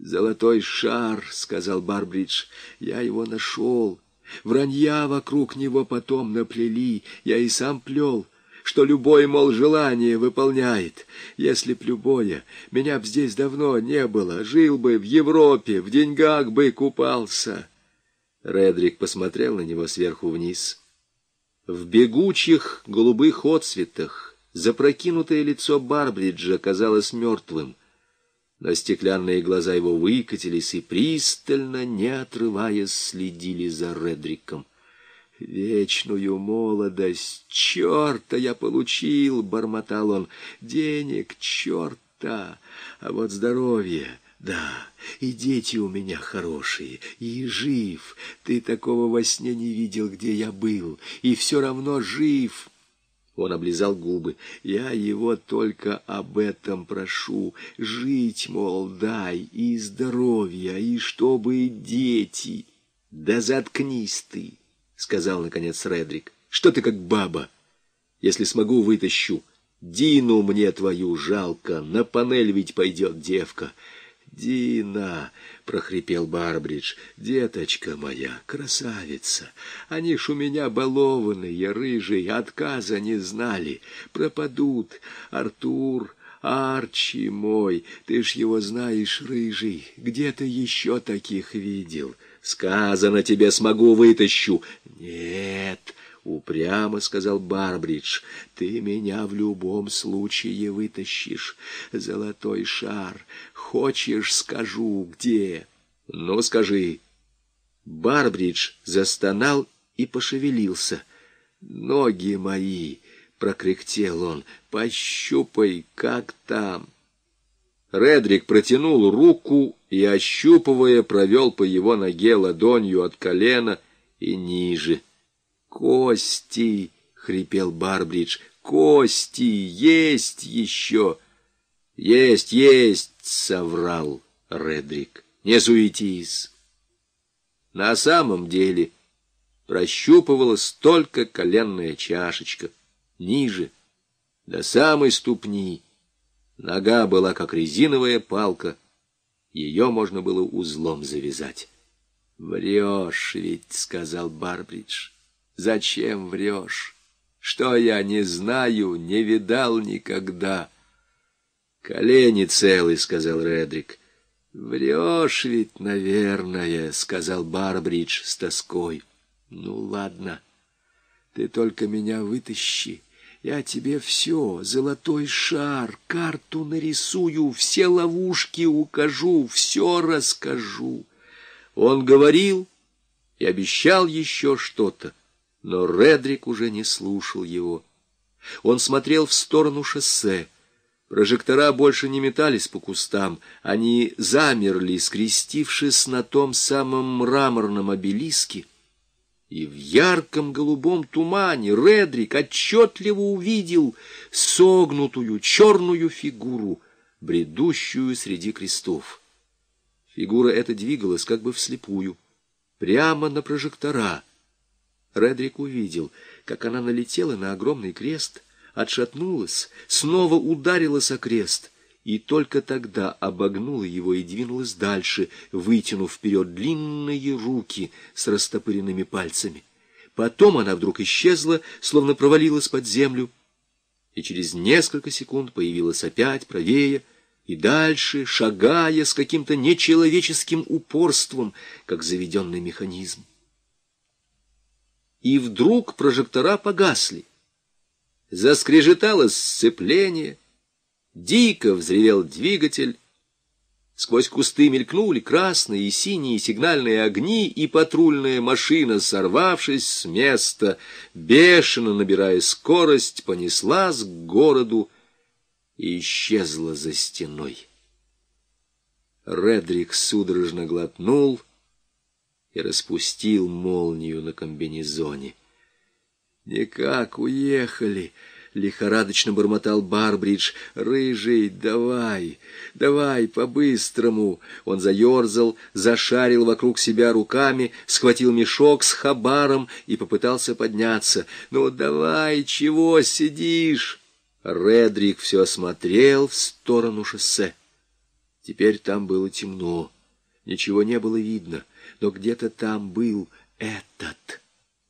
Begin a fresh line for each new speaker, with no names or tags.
«Золотой шар», — сказал Барбридж, — «я его нашел. Вранья вокруг него потом наплели, я и сам плел» что любое, мол, желание выполняет. Если б любое, меня б здесь давно не было, жил бы в Европе, в деньгах бы купался. Редрик посмотрел на него сверху вниз. В бегучих голубых отцветах запрокинутое лицо Барбриджа казалось мертвым но стеклянные глаза его выкатились и пристально, не отрываясь, следили за Редриком. «Вечную молодость! Черта я получил!» — бормотал он. «Денег черта! А вот здоровье!» Да, и дети у меня хорошие, и жив. Ты такого во сне не видел, где я был, и все равно жив. Он облизал губы. «Я его только об этом прошу. Жить, мол, дай, и здоровья, и чтобы дети». «Да заткнись ты!» — сказал, наконец, Редрик. «Что ты как баба? Если смогу, вытащу. Дину мне твою жалко, на панель ведь пойдет девка». «Дина!» — прохрипел Барбридж. «Деточка моя, красавица! Они ж у меня балованные, рыжие, отказа не знали. Пропадут. Артур, Арчи мой, ты ж его знаешь, рыжий. Где ты еще таких видел? Сказано тебе, смогу, вытащу. Нет!» Упрямо сказал Барбридж, ты меня в любом случае вытащишь. Золотой шар. Хочешь, скажу, где? Ну, скажи. Барбридж застонал и пошевелился. Ноги мои, прокряхтел он, пощупай, как там. Редрик протянул руку и, ощупывая, провел по его ноге ладонью от колена и ниже. «Кости!» — хрипел Барбридж. «Кости! Есть еще!» «Есть, есть!» — соврал Редрик. «Не суетись!» На самом деле прощупывалась только коленная чашечка. Ниже, до самой ступни. Нога была как резиновая палка. Ее можно было узлом завязать. «Врешь ведь», — сказал Барбридж. Зачем врешь? Что я не знаю, не видал никогда. Колени целы, сказал Редрик. Врешь ведь, наверное, сказал Барбридж с тоской. Ну, ладно, ты только меня вытащи. Я тебе все, золотой шар, карту нарисую, все ловушки укажу, все расскажу. Он говорил и обещал еще что-то. Но Редрик уже не слушал его. Он смотрел в сторону шоссе. Прожектора больше не метались по кустам, они замерли, скрестившись на том самом мраморном обелиске. И в ярком голубом тумане Редрик отчетливо увидел согнутую черную фигуру, бредущую среди крестов. Фигура эта двигалась как бы вслепую, прямо на прожектора — Редрик увидел, как она налетела на огромный крест, отшатнулась, снова ударилась о крест и только тогда обогнула его и двинулась дальше, вытянув вперед длинные руки с растопыренными пальцами. Потом она вдруг исчезла, словно провалилась под землю, и через несколько секунд появилась опять правее, и дальше, шагая с каким-то нечеловеческим упорством, как заведенный механизм и вдруг прожектора погасли. Заскрежетало сцепление, дико взревел двигатель, Сквозь кусты мелькнули красные и синие сигнальные огни, и патрульная машина, сорвавшись с места, бешено набирая скорость, понеслась к городу и исчезла за стеной. Редрик судорожно глотнул — и распустил молнию на комбинезоне. «Никак уехали!» — лихорадочно бормотал Барбридж. «Рыжий, давай, давай, по-быстрому!» Он заерзал, зашарил вокруг себя руками, схватил мешок с хабаром и попытался подняться. «Ну давай, чего сидишь?» Редрик все смотрел в сторону шоссе. Теперь там было темно, ничего не было видно, но где-то там был этот.